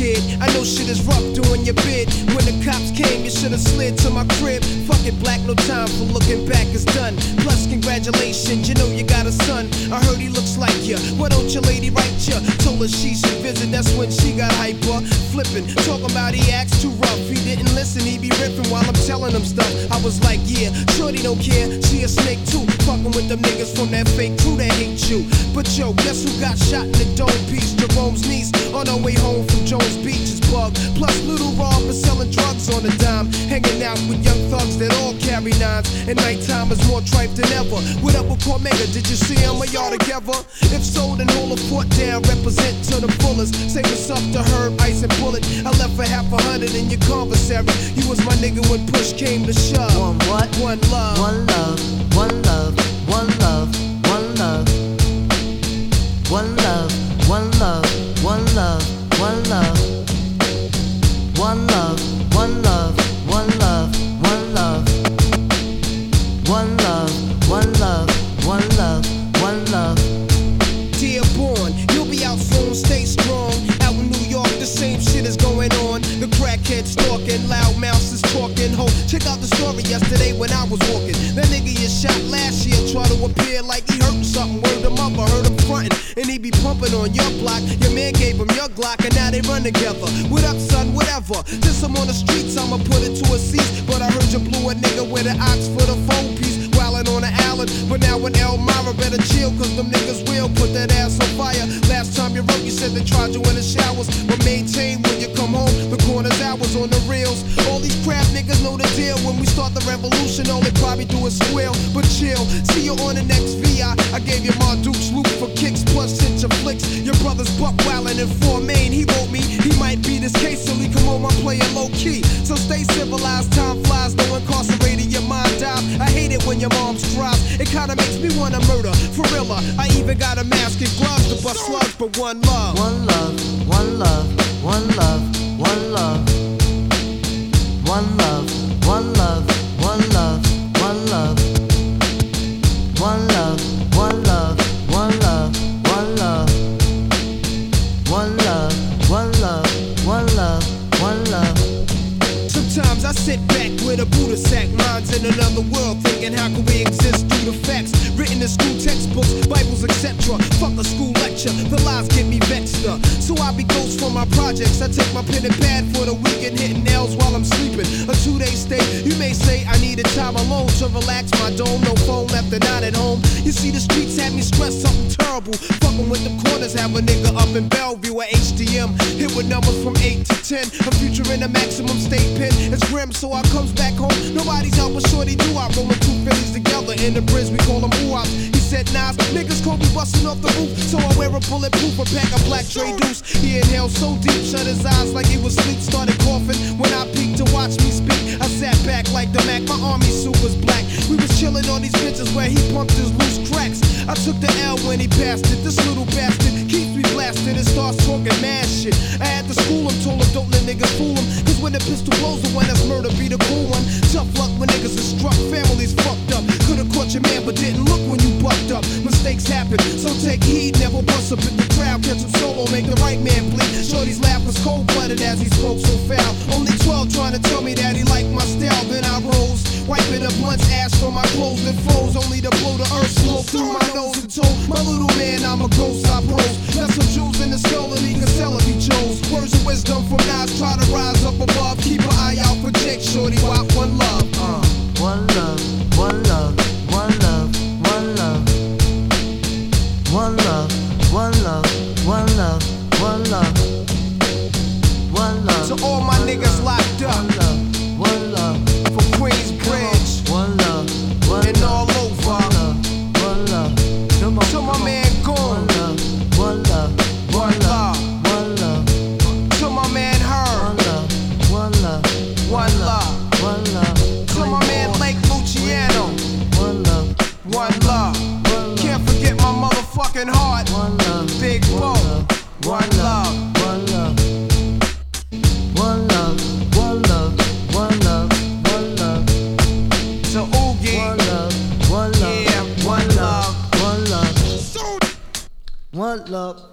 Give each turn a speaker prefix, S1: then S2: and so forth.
S1: kid. I know shit is rough doing your bid. When the cops came, you should have slid to my crib. Fuck it, black, no time for looking back, it's done. Plus, congratulations, you know you got a son. I heard he looks like you. Why don't your lady write ya? Told her she should visit, that's when she got hyper. Flipping, talking about he acts too rough. He didn't listen, he be rippin' while I'm telling him stuff. I was like, yeah, shorty don't care, she a snake too. Fucking with them niggas from that fake crew that hate you. But yo, guess who got shot in the dome piece? Jerome's niece on her way Plus, little Rob is selling drugs on the dime. Hanging out with young thugs that all carry nines. And nighttime is more tripe than ever. What up with Cormega? Did you see him? Are y'all together? If so, then hold a fort down. Represent to the fullest. Say what's up to Herb, Ice, and Bullet. I left for half a hundred in your commissary. You was my nigga when push came to shove.
S2: One what?
S1: One love.
S2: One love, one love, one love, one love. One love, one love, one love, one love.
S1: Yesterday when I was walking. That nigga you shot last year, try to appear like he hurt something. Word him up, I heard him frontin'. And he be pumping on your block. Your man gave him your Glock, and now they run together. What up, son? Whatever. Since I'm on the streets, I'ma put it to a cease. But I heard you blew a nigga with an ox for the phone piece. On the island, but now in Elmira, better chill, cause them niggas will put that ass on fire. Last time you wrote, you said they tried you in the showers, niggas know the deal. When we start the revolution, all they probably do is squeal. But chill, see you on the next VI. I gave you my Duke's loop for kicks, plus cinch flicks. Your brother's buck wildin' in four main. He wrote me, he might be this case, he come home, I'm playing low key. So stay civilized, time flies, no incarcerated, your mind dies. I hate it when your mom's strives. It kinda makes me wanna murder. For real, I even got a mask and gloves to bust slugs, but one love.
S2: One love, one love, one love, one love. One love,
S1: I sit back with a Buddha sack, minds in another world, thinking how can we exist through the facts written in school textbooks, Bibles, etc. Fuck a school lecture, the lies get me vexed up. So I be ghost for my projects. I take my pen and pad for the weekend, hitting nails while I'm sleeping. A two-day stay, you may say I needed time alone to relax my dome. No phone left and not at home. You see the streets had me stressed, something terrible. Fucking with the corners, have a nigga up in Bellevue at with numbers from 8 to 10. A future in a maximum state pen. It's grim, so I comes back home. Nobody's out but shorty do. I rollin' two Phillies together in the bridge, we call them ooh He said, Nas, niggas call me bustin' off the roof. So I wear a bulletproof, a pack of black trey deuce. He inhaled so deep, shut his eyes like he was asleep. Started coughing when I peeked to watch me speak. I sat back like the Mack, my army suit was black. We was chillin' on these benches where he pumped his loose cracks. I took the L when he passed it. This little bastard keeps me blasted and didn't look when you bucked up. Mistakes happen, so take heed, never bust up in the crowd. Catch him solo, make the right man bleed. Shorty's laugh was cold blooded as he spoke so foul. Only 12 trying to tell me that he liked my style. Then I rose, wiping up blunt's ash from my clothes and froze. Only to blow the earth smoke through my nose and told my little man I'm a ghost. I pose. Left some jewels in the